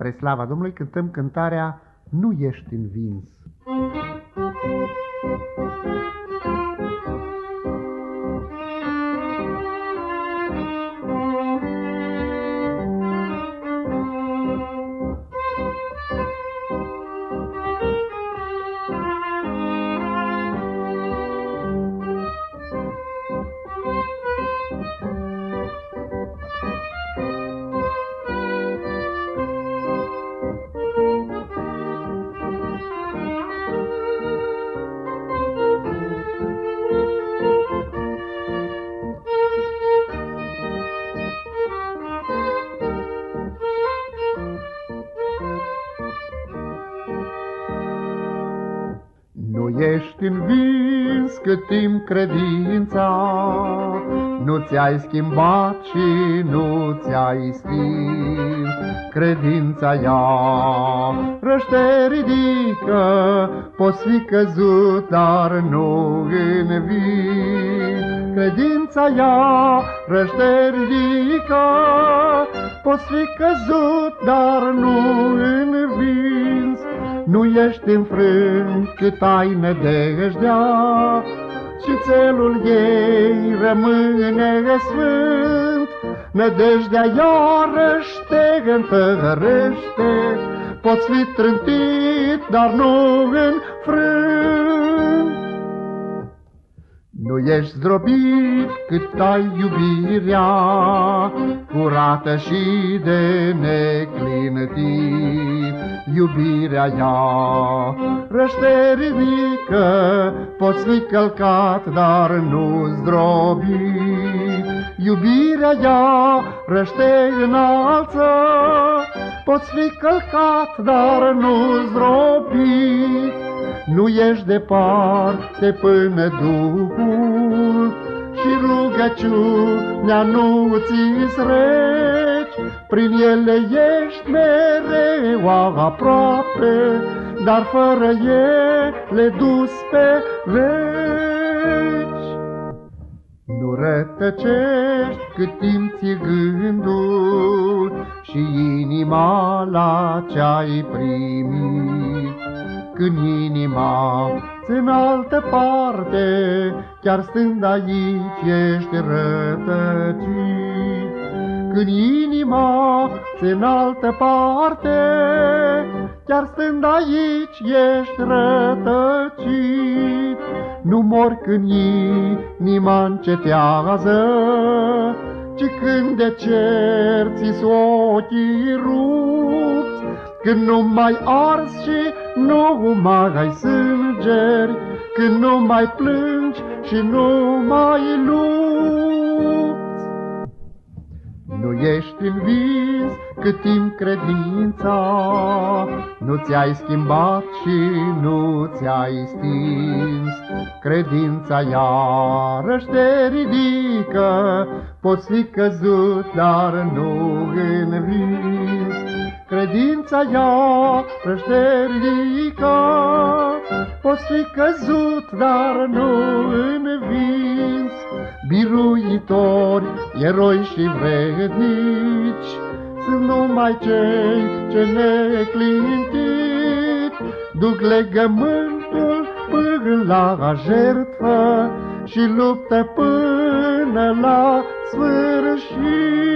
Spre slava Domnului cântăm cântarea Nu ești învins. Ești învins cât timp credința. Nu ți-ai schimbat și nu ți-ai stins Credința ea răște ridică Poți fi căzut, dar nu învins Credința ea răște ridică Poți fi căzut, dar nu învins nu ești înfrânt cât ai nădejdea Și țelul ei rămâne sfânt. Nădejdea iarăși te întărește, Poți fi trântit, dar nu înfrânt. Nu ești zdrobit cât ai iubirea, Curată și de neclintit. Iubirea ea răște ridică, Poți fi călcat, dar nu zdrobit. Iubirea ea răște înalță, Poți fi călcat, dar nu zdrobit. Nu ești departe până Duhul și rugăciunea nu ți reci. Prin ele ești mereu aproape, dar fără ele dus pe veci. Nu rătăcești cât timp ți gândul și inima la ce-ai primit. Când inima în altă parte, chiar stând aici ești rătăcit. Când inima în altă parte, chiar stând aici ești rătăcit. Nu mor când inima încetează, ci când de cer ți ochii rupți, când nu mai ars și nu mai ai sângeri, când nu mai plângi și nu mai lupți. Nu ești învins cât timp credința, Nu ți-ai schimbat și nu ți-ai stins. Credința iarăși te ridică, Poți fi căzut, dar nu învins. Credința iarăși te ridică, Poți fi căzut, dar nu învins. Biruitori, eroi și vrednici, Sunt numai cei ce neclintit Duc legământul până la jertfă Și luptă până la sfârșit.